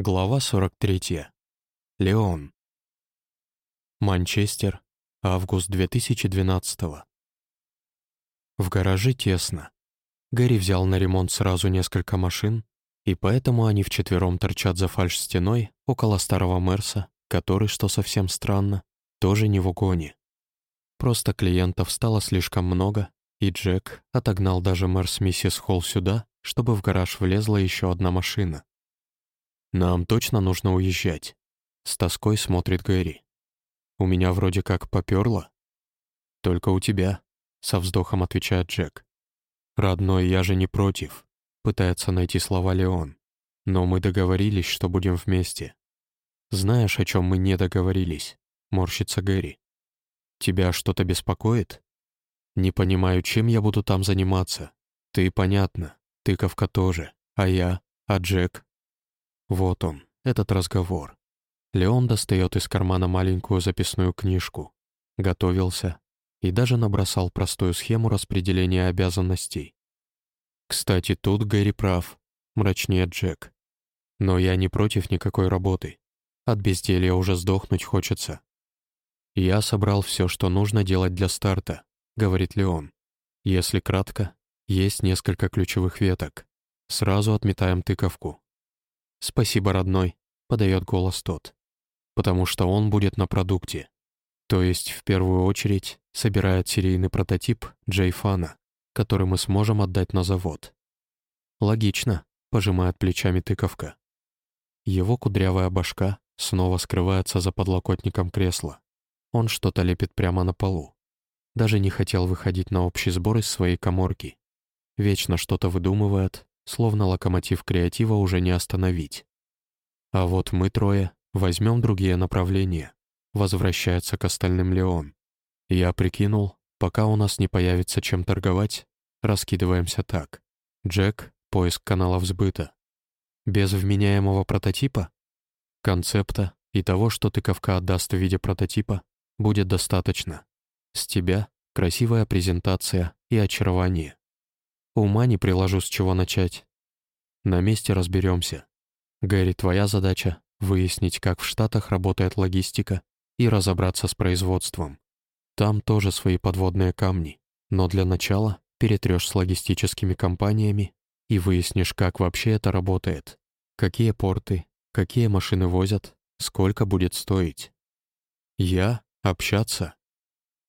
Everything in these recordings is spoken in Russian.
Глава 43. Леон. Манчестер. Август 2012 В гараже тесно. Гэри взял на ремонт сразу несколько машин, и поэтому они вчетвером торчат за фальш-стеной около старого Мерса, который, что совсем странно, тоже не в угоне. Просто клиентов стало слишком много, и Джек отогнал даже Мерс миссис Холл сюда, чтобы в гараж влезла еще одна машина. «Нам точно нужно уезжать?» С тоской смотрит Гэри. «У меня вроде как попёрло». «Только у тебя», — со вздохом отвечает Джек. «Родной, я же не против», — пытается найти слова Леон. «Но мы договорились, что будем вместе». «Знаешь, о чем мы не договорились?» — морщится Гэри. «Тебя что-то беспокоит?» «Не понимаю, чем я буду там заниматься. Ты, понятно, тыковка тоже, а я, а Джек, вот он, этот разговор. Леон достает из кармана маленькую записную книжку. Готовился и даже набросал простую схему распределения обязанностей. «Кстати, тут Гэри прав», — мрачнеет Джек. «Но я не против никакой работы. От безделья уже сдохнуть хочется». «Я собрал все, что нужно делать для старта», — говорит Леон. «Если кратко, есть несколько ключевых веток. Сразу отметаем тыковку. «Спасибо, родной», — подает голос тот. «Потому что он будет на продукте. То есть, в первую очередь, собирает серийный прототип Джейфана, который мы сможем отдать на завод». «Логично», — пожимает плечами тыковка. Его кудрявая башка снова скрывается за подлокотником кресла. Он что-то лепит прямо на полу. Даже не хотел выходить на общий сбор из своей коморки. Вечно что-то выдумывает, словно локомотив креатива уже не остановить. А вот мы трое возьмем другие направления, возвращается к остальным Леон. Я прикинул, пока у нас не появится чем торговать, раскидываемся так. Джек — поиск каналов сбыта. Без вменяемого прототипа? Концепта и того, что тыковка отдаст в виде прототипа, будет достаточно. С тебя красивая презентация и очарование. Ума не приложу, с чего начать. На месте разберемся. Гэри, твоя задача — выяснить, как в Штатах работает логистика и разобраться с производством. Там тоже свои подводные камни, но для начала перетрешь с логистическими компаниями и выяснишь, как вообще это работает, какие порты, какие машины возят, сколько будет стоить. Я? Общаться?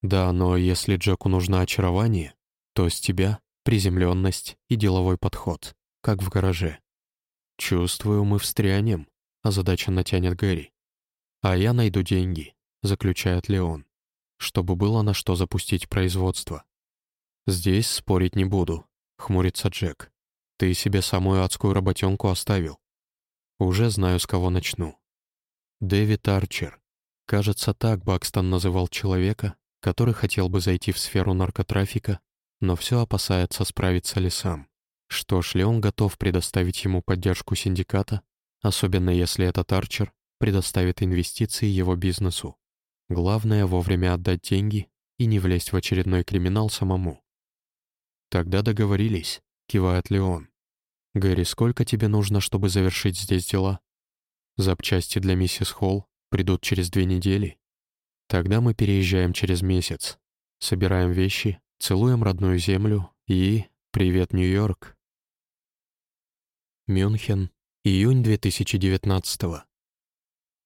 Да, но если Джеку нужно очарование, то с тебя приземленность и деловой подход, как в гараже. «Чувствую, мы встрянем», — озадаченно тянет Гэри. «А я найду деньги», — заключает Леон, «чтобы было на что запустить производство». «Здесь спорить не буду», — хмурится Джек. «Ты себе самую адскую работенку оставил». «Уже знаю, с кого начну». Дэвид Арчер. Кажется, так Бакстон называл человека, который хотел бы зайти в сферу наркотрафика но все опасается, справиться ли сам. Что ж, ли он готов предоставить ему поддержку синдиката, особенно если этот Арчер предоставит инвестиции его бизнесу. Главное вовремя отдать деньги и не влезть в очередной криминал самому. «Тогда договорились», — кивает Леон. «Гэри, сколько тебе нужно, чтобы завершить здесь дела?» «Запчасти для миссис Холл придут через две недели. Тогда мы переезжаем через месяц, собираем вещи Целуем родную землю и «Привет, Нью-Йорк». Мюнхен, июнь 2019 -го.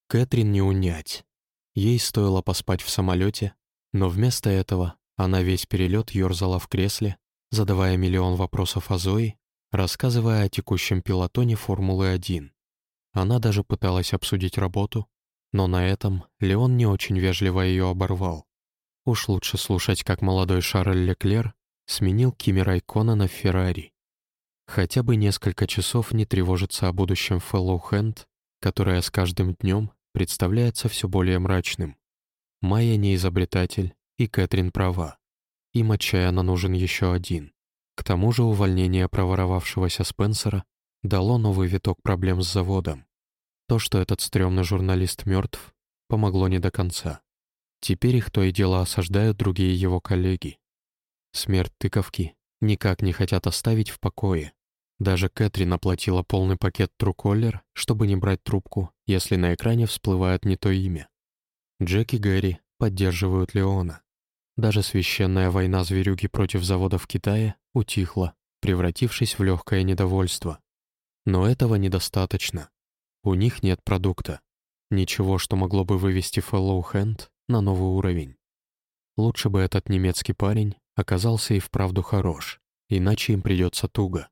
Кэтрин не унять. Ей стоило поспать в самолете, но вместо этого она весь перелет ерзала в кресле, задавая миллион вопросов о Зои, рассказывая о текущем пилотоне Формулы-1. Она даже пыталась обсудить работу, но на этом Леон не очень вежливо ее оборвал. Уж лучше слушать, как молодой Шарль Леклер сменил Кими Райкона на Феррари. Хотя бы несколько часов не тревожиться о будущем Фэллоу Хэнд, которое с каждым днем представляется все более мрачным. Майя не изобретатель, и Кэтрин права. Им отчаянно нужен еще один. К тому же увольнение проворовавшегося Спенсера дало новый виток проблем с заводом. То, что этот стрёмный журналист мертв, помогло не до конца. Теперь их то и дело осаждают другие его коллеги. Смерть тыковки никак не хотят оставить в покое. Даже Кэтрин оплатила полный пакет Труколлер, чтобы не брать трубку, если на экране всплывает не то имя. Джек и Гэри поддерживают Леона. Даже священная война зверюги против завода в Китае утихла, превратившись в легкое недовольство. Но этого недостаточно. У них нет продукта. Ничего, что могло бы вывести Fellow Hand на новый уровень. Лучше бы этот немецкий парень оказался и вправду хорош, иначе им придется туго.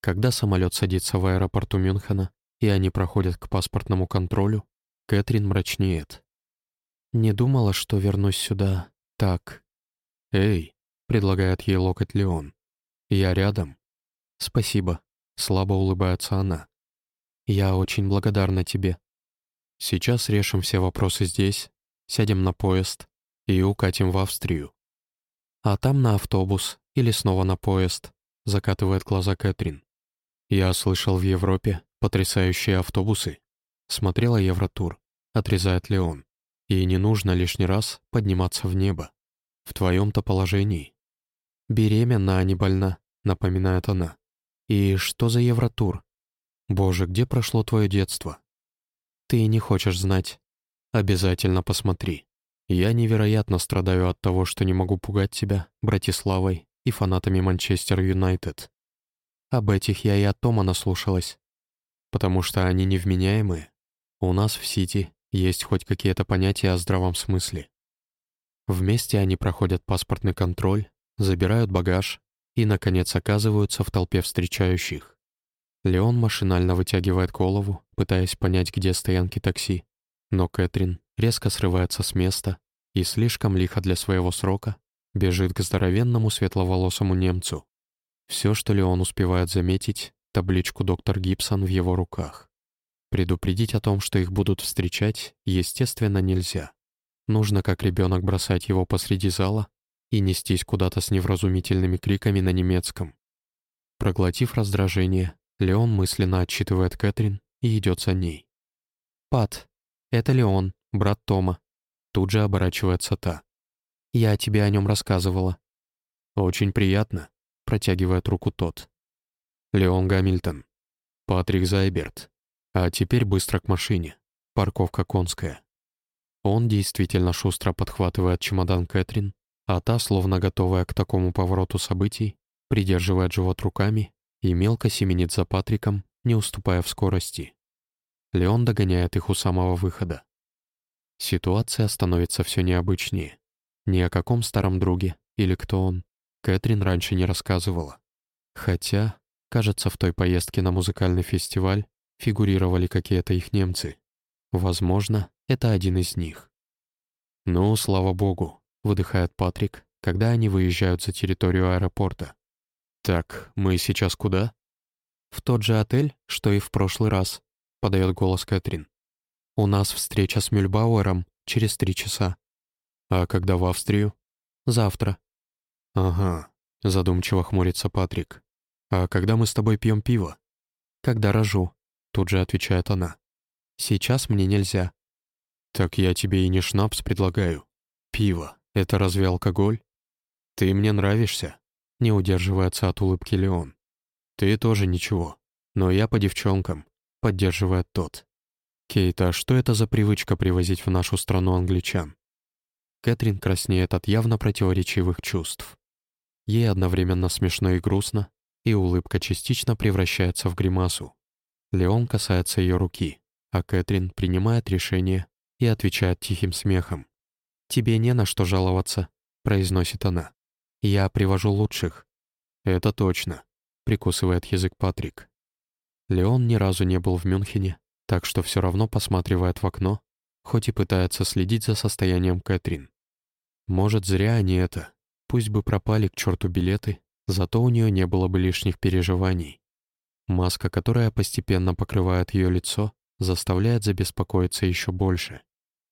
Когда самолет садится в аэропорту Мюнхена, и они проходят к паспортному контролю, Кэтрин мрачнеет. «Не думала, что вернусь сюда так». «Эй», — предлагает ей локоть Леон. «Я рядом». «Спасибо», — слабо улыбается она. «Я очень благодарна тебе». «Сейчас решим все вопросы здесь, сядем на поезд и укатим в Австрию». «А там на автобус или снова на поезд», — закатывает глаза Кэтрин. «Я слышал в Европе потрясающие автобусы. Смотрела Евротур», — отрезает Леон. «И не нужно лишний раз подниматься в небо. В твоем-то положении». «Беременна, а не больна», — напоминает она. «И что за Евротур? Боже, где прошло твое детство?» «Ты не хочешь знать. Обязательно посмотри. Я невероятно страдаю от того, что не могу пугать тебя Братиславой и фанатами Манчестер Юнайтед. Об этих я и от Тома наслушалась. Потому что они невменяемые. У нас в Сити есть хоть какие-то понятия о здравом смысле. Вместе они проходят паспортный контроль, забирают багаж и, наконец, оказываются в толпе встречающих. Леон машинально вытягивает голову, пытаясь понять, где стоянки такси. Но Кэтрин резко срывается с места и слишком лихо для своего срока бежит к здоровенному светловолосому немцу. Все, что Леон успевает заметить, табличку «Доктор Гибсон» в его руках. Предупредить о том, что их будут встречать, естественно, нельзя. Нужно, как ребенок, бросать его посреди зала и нестись куда-то с невразумительными криками на немецком. Проглотив раздражение, Леон мысленно отчитывает Кэтрин и идет за ней. «Пат, это Леон, брат Тома». Тут же оборачивается та. «Я тебе о нем рассказывала». «Очень приятно», протягивает руку тот. Леон Гамильтон. Патрик Зайберт. А теперь быстро к машине. Парковка конская. Он действительно шустро подхватывает чемодан Кэтрин, а та, словно готовая к такому повороту событий, придерживает живот руками и мелко семенит за Патриком, не уступая в скорости. Леон догоняет их у самого выхода. Ситуация становится все необычнее. Ни о каком старом друге или кто он Кэтрин раньше не рассказывала. Хотя, кажется, в той поездке на музыкальный фестиваль фигурировали какие-то их немцы. Возможно, это один из них. «Ну, слава богу», — выдыхает Патрик, когда они выезжают за территорию аэропорта. «Так, мы сейчас куда?» «В тот же отель, что и в прошлый раз», — подает голос Кэтрин. «У нас встреча с Мюльбауэром через три часа». «А когда в Австрию?» «Завтра», «Ага», — задумчиво хмурится Патрик. «А когда мы с тобой пьем пиво?» «Когда рожу», — тут же отвечает она. «Сейчас мне нельзя». «Так я тебе и не шнапс предлагаю. Пиво — это разве алкоголь?» «Ты мне нравишься», — не удерживается от улыбки Леон. «Ты тоже ничего, но я по девчонкам», — поддерживает тот. «Кейт, а что это за привычка привозить в нашу страну англичан?» Кэтрин краснеет от явно противоречивых чувств. Ей одновременно смешно и грустно, и улыбка частично превращается в гримасу. Леон касается ее руки, а Кэтрин принимает решение и отвечает тихим смехом. «Тебе не на что жаловаться», — произносит она. «Я привожу лучших». «Это точно», — прикусывает язык Патрик. Леон ни разу не был в Мюнхене, так что все равно посматривает в окно, хоть и пытается следить за состоянием Кэтрин. Может, зря они это, Пусть бы пропали к черту билеты, зато у нее не было бы лишних переживаний. Маска, которая постепенно покрывает ее лицо, заставляет забеспокоиться еще больше.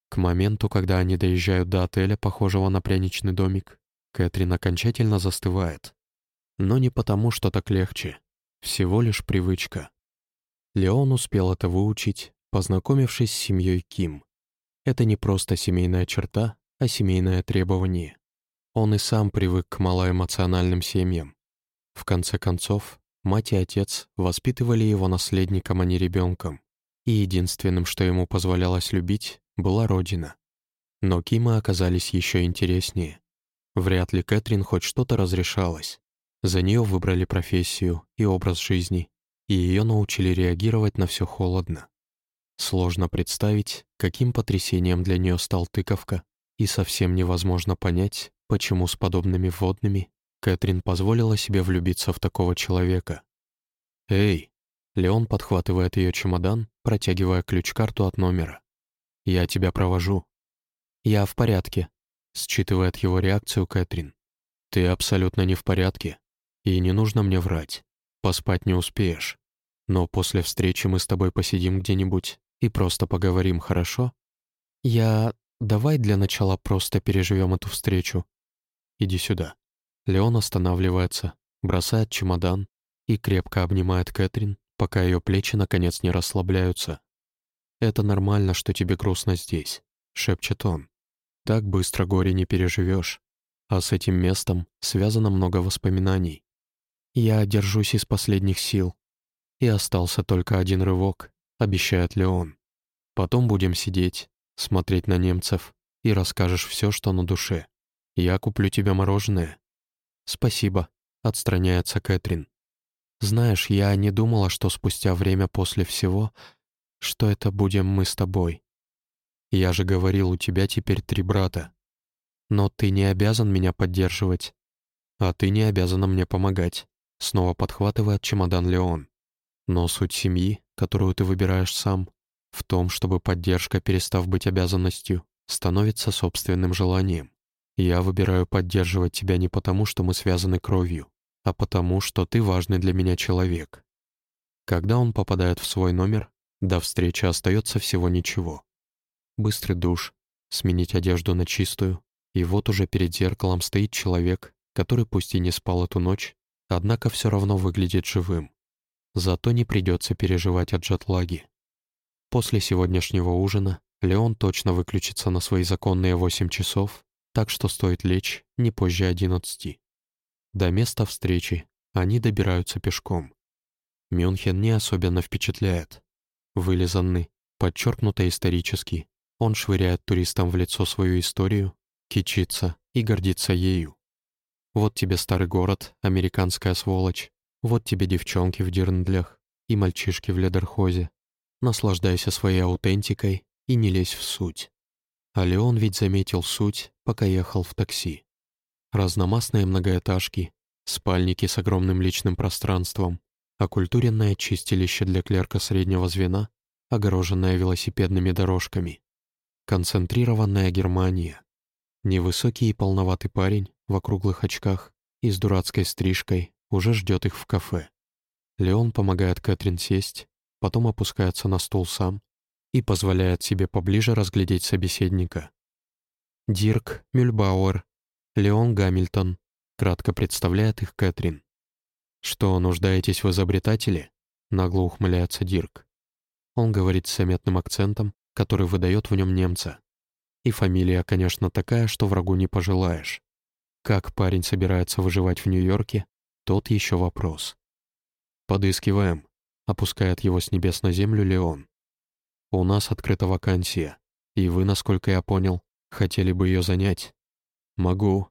К моменту, когда они доезжают до отеля, похожего на пряничный домик, Кэтрин окончательно застывает. Но не потому, что так легче. Всего лишь привычка. Леон успел это выучить, познакомившись с семьей Ким. Это не просто семейная черта, а семейное требование. Он и сам привык к малоэмоциональным семьям. В конце концов, Мать и отец воспитывали его наследником, а не ребенком, и единственным, что ему позволялось любить, была родина. Но Кимы оказались еще интереснее. Вряд ли Кэтрин хоть что-то разрешалось. За нее выбрали профессию и образ жизни, и ее научили реагировать на все холодно. Сложно представить, каким потрясением для нее стал тыковка, и совсем невозможно понять, почему с подобными водными Кэтрин позволила себе влюбиться в такого человека. «Эй!» Леон подхватывает ее чемодан, протягивая ключ-карту от номера. «Я тебя провожу». «Я в порядке», — считывает его реакцию Кэтрин. «Ты абсолютно не в порядке, и не нужно мне врать. Поспать не успеешь. Но после встречи мы с тобой посидим где-нибудь и просто поговорим, хорошо? Я... Давай для начала просто переживем эту встречу. Иди сюда. Леон останавливается, бросает чемодан и крепко обнимает Кэтрин, пока ее плечи наконец не расслабляются. «Это нормально, что тебе грустно здесь», — шепчет он. «Так быстро горе не переживешь, а с этим местом связано много воспоминаний. Я держусь из последних сил, и остался только один рывок, обещает Леон. Потом будем сидеть, смотреть на немцев, и расскажешь все, что на душе. Я куплю тебе мороженое». «Спасибо», — отстраняется Кэтрин. «Знаешь, я не думала, что спустя время после всего, что это будем мы с тобой. Я же говорил, у тебя теперь три брата. Но ты не обязан меня поддерживать, а ты не обязана мне помогать», — снова подхватывает чемодан Леон. «Но суть семьи, которую ты выбираешь сам, в том, чтобы поддержка, перестав быть обязанностью, становится собственным желанием. Я выбираю поддерживать тебя не потому, что мы связаны кровью, а потому, что ты важный для меня человек. Когда он попадает в свой номер, до встречи остается всего ничего. Быстрый душ, сменить одежду на чистую, и вот уже перед зеркалом стоит человек, который пусть и не спал эту ночь, однако все равно выглядит живым. Зато не придется переживать от джетлаги. После сегодняшнего ужина Леон точно выключится на свои законные 8 часов, так что стоит лечь не позже 11. До места встречи они добираются пешком. Мюнхен не особенно впечатляет. Вылизанный, подчеркнуто исторический, он швыряет туристам в лицо свою историю, кичится и гордится ею. Вот тебе старый город, американская сволочь, вот тебе девчонки в дирндлях и мальчишки в ледерхозе. Наслаждайся своей аутентикой и не лезь в суть. А Леон ведь заметил суть, пока ехал в такси. Разномастные многоэтажки, спальники с огромным личным пространством, оккультуренное чистилище для клерка среднего звена, огороженное велосипедными дорожками. Концентрированная Германия. Невысокий и полноватый парень в округлых очках и с дурацкой стрижкой уже ждет их в кафе. Леон помогает Кэтрин сесть, потом опускается на стул сам и позволяет себе поближе разглядеть собеседника. Дирк Мюльбауэр, Леон Гамильтон, кратко представляет их Кэтрин. «Что, нуждаетесь в изобретателе?» — нагло ухмыляется Дирк. Он говорит с заметным акцентом, который выдает в нем немца. И фамилия, конечно, такая, что врагу не пожелаешь. Как парень собирается выживать в Нью-Йорке, тот еще вопрос. «Подыскиваем», опускает его с небес на землю Леон. «У нас открыта вакансия, и вы, насколько я понял, хотели бы ее занять?» «Могу.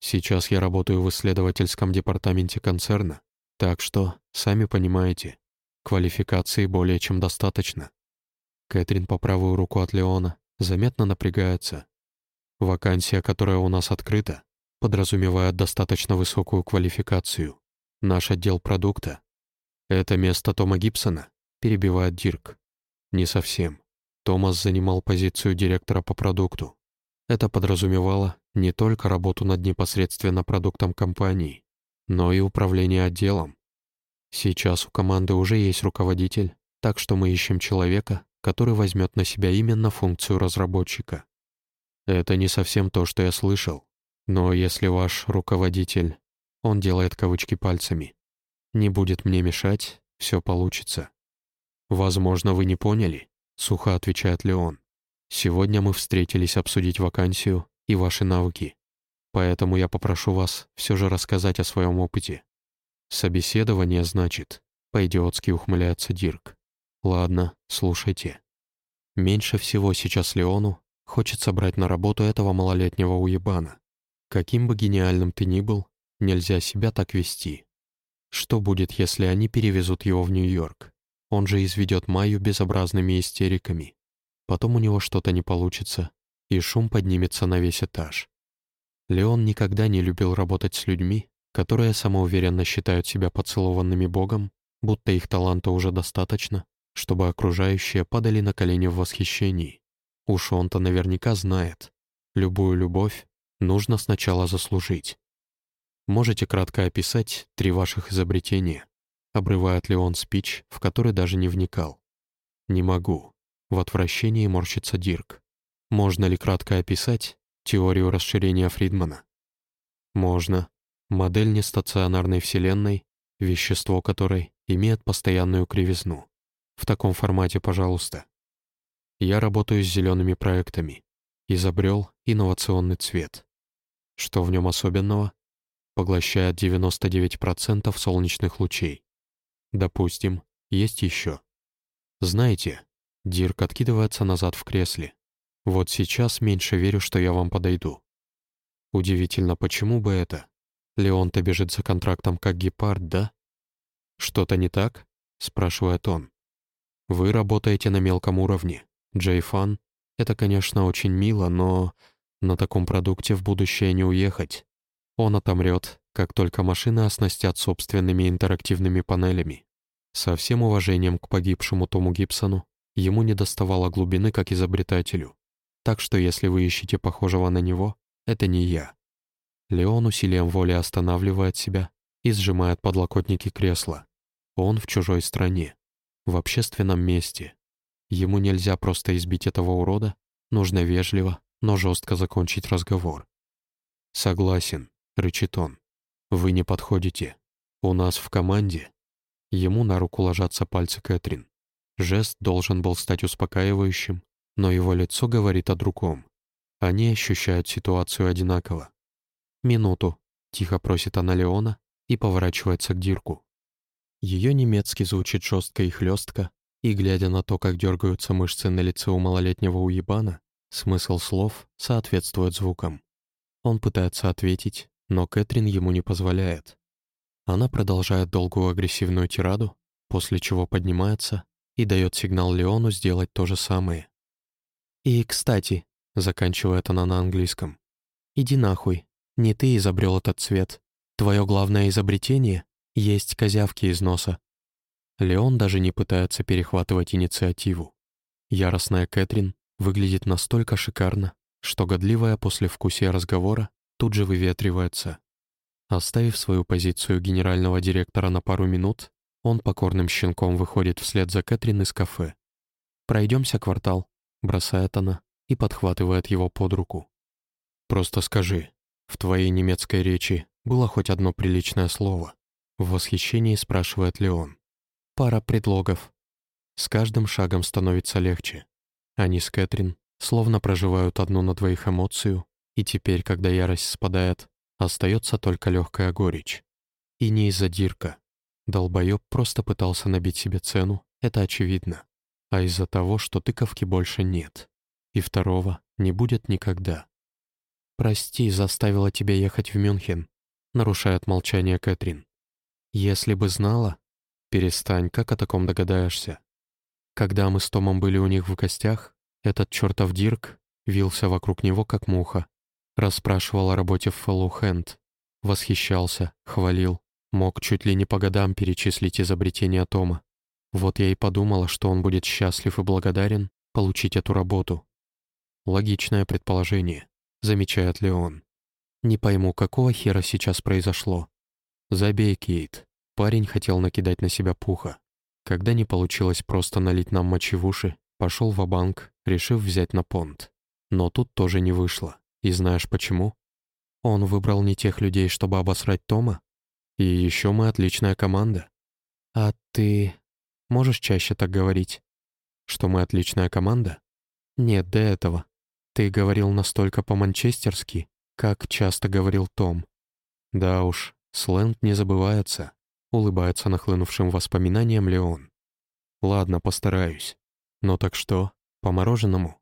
Сейчас я работаю в исследовательском департаменте концерна, так что, сами понимаете, квалификации более чем достаточно». Кэтрин по правую руку от Леона заметно напрягается. Вакансия, которая у нас открыта, подразумевает достаточно высокую квалификацию. Наш отдел продукта «Это место Тома Гибсона?» — перебивает Дирк. «Не совсем. Томас занимал позицию директора по продукту. Это подразумевало не только работу над непосредственно продуктом компании, но и управление отделом. Сейчас у команды уже есть руководитель, так что мы ищем человека, который возьмет на себя именно функцию разработчика. Это не совсем то, что я слышал. Но если ваш руководитель, он делает кавычки пальцами, не будет мне мешать, все получится». «Возможно, вы не поняли», — сухо отвечает Леон. «Сегодня мы встретились обсудить вакансию и ваши навыки. Поэтому я попрошу вас все же рассказать о своем опыте. «Собеседование, значит?» — по-идиотски ухмыляется Дирк. «Ладно, слушайте. Меньше всего сейчас Леону хочется брать на работу этого малолетнего уебана. Каким бы гениальным ты ни был, нельзя себя так вести. Что будет, если они перевезут его в Нью-Йорк? Он же изведет Майю безобразными истериками. Потом у него что-то не получится, и шум поднимется на весь этаж. Леон никогда не любил работать с людьми, которые самоуверенно считают себя поцелованными Богом, будто их таланта уже достаточно, чтобы окружающие падали на колени в восхищении. Уж он-то наверняка знает, любую любовь нужно сначала заслужить. Можете кратко описать три ваших изобретения? Обрывает ли он спич, в который даже не вникал? Не могу. В отвращении морщится Дирк. Можно ли кратко описать теорию расширения Фридмана? Можно. Модель нестационарной Вселенной, вещество которой имеет постоянную кривизну. В таком формате, пожалуйста. Я работаю с зелеными проектами. Изобрел инновационный цвет. Что в нем особенного? Поглощает 99% солнечных лучей. Допустим, есть еще. Знаете, Дирк откидывается назад в кресле. Вот сейчас меньше верю, что я вам подойду. Удивительно, почему бы это? Леон-то бежит за контрактом как гепард, да? Что-то не так? Спрашивает он. Вы работаете на мелком уровне. Джей Фан — это, конечно, очень мило, но на таком продукте в будущее не уехать. Он отомрет, как только машины оснастят собственными интерактивными панелями. Со всем уважением к погибшему Тому Гибсону, ему не доставало глубины как изобретателю. Так что если вы ищете похожего на него, это не я. Леон усилием воли останавливает себя и сжимает подлокотники кресла. Он в чужой стране, в общественном месте. Ему нельзя просто избить этого урода, нужно вежливо, но жестко закончить разговор. «Согласен», — рычит он. «Вы не подходите. У нас в команде...» Ему на руку ложатся пальцы Кэтрин. Жест должен был стать успокаивающим, но его лицо говорит о другом. Они ощущают ситуацию одинаково. «Минуту», — тихо просит она Леона и поворачивается к Дирку. Ее немецкий звучит жестко и хлестко, и, глядя на то, как дергаются мышцы на лице у малолетнего уебана, смысл слов соответствует звукам. Он пытается ответить, но Кэтрин ему не позволяет. Она продолжает долгую агрессивную тираду, после чего поднимается и дает сигнал Леону сделать то же самое. «И, кстати», — заканчивает она на английском, «иди нахуй, не ты изобрел этот цвет. Твое главное изобретение — есть козявки из носа». Леон даже не пытается перехватывать инициативу. Яростная Кэтрин выглядит настолько шикарно, что годливое послевкусие разговора тут же выветривается. Оставив свою позицию генерального директора на пару минут, он покорным щенком выходит вслед за Кэтрин из кафе. «Пройдемся квартал», — бросает она и подхватывает его под руку. «Просто скажи, в твоей немецкой речи было хоть одно приличное слово?» В восхищении спрашивает Леон. «Пара предлогов». С каждым шагом становится легче. Они с Кэтрин словно проживают одну на двоих эмоцию, и теперь, когда ярость спадает, Остается только легкая горечь. И не из-за Дирка. Долбоеб просто пытался набить себе цену, это очевидно. А из-за того, что тыковки больше нет. И второго не будет никогда. «Прости, заставила тебя ехать в Мюнхен», — нарушает молчание Кэтрин. «Если бы знала...» «Перестань, как о таком догадаешься?» Когда мы с Томом были у них в гостях, этот чертов Дирк вился вокруг него, как муха. Расспрашивал о работе в Хэнд. Восхищался, хвалил. Мог чуть ли не по годам перечислить изобретение Тома. Вот я и подумала, что он будет счастлив и благодарен получить эту работу. Логичное предположение, замечает Леон. Не пойму, какого хера сейчас произошло. Забей, Кейт. Парень хотел накидать на себя пуха. Когда не получилось просто налить нам мочи в уши, пошел в банк решив взять на понт. Но тут тоже не вышло. И знаешь почему? Он выбрал не тех людей, чтобы обосрать Тома. И еще мы отличная команда. А ты можешь чаще так говорить? Что мы отличная команда? Нет, до этого. Ты говорил настолько по-манчестерски, как часто говорил Том. Да уж, сленг не забывается. — улыбается нахлынувшим воспоминаниям Леон. «Ладно, постараюсь. Но так что, по мороженому?»